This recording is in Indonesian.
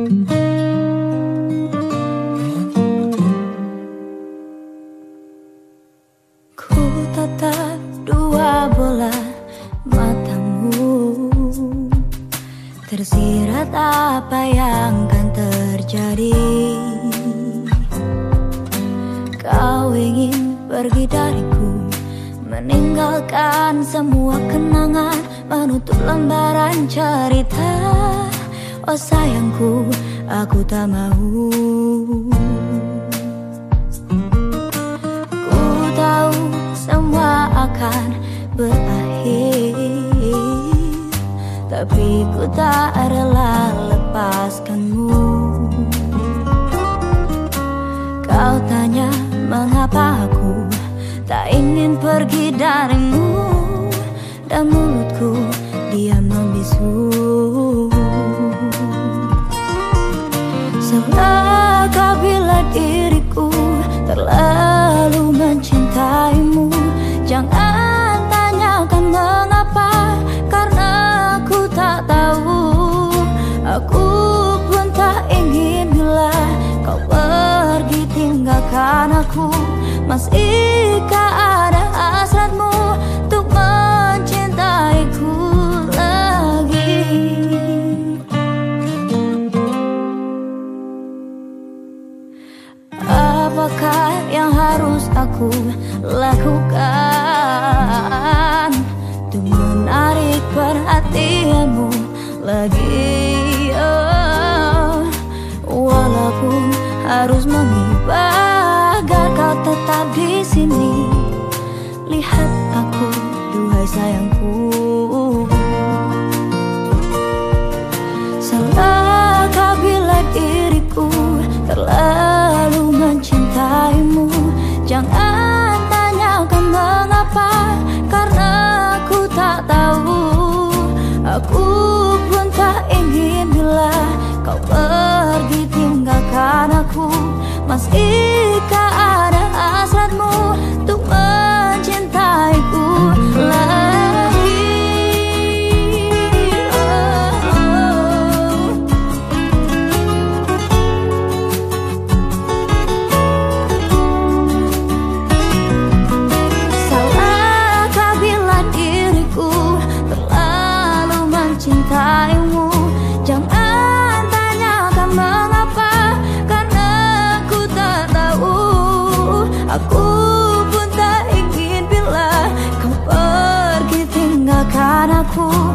Ku tatap dua bola matamu. Tersirat apa yang akan terjadi? Kau ingin pergi dariku Meninggalkan semua kenangan Menutup lembaran cerita. Oh sayangku, aku tak mau. Ku tahu semua akan berakhir Tapi ku tak rela Salahkah bila diriku terlalu mencintaimu Jangan tanyakan mengapa Karena aku tak tahu. Aku pun tak ingin bila kau pergi tinggalkan aku. Masihkah aku lakukan. Untuk menarik perhatianmu lagi oh, Walaupun harus mengibah agar kau tetap di sini. Lihat aku, duhai sayangku is aku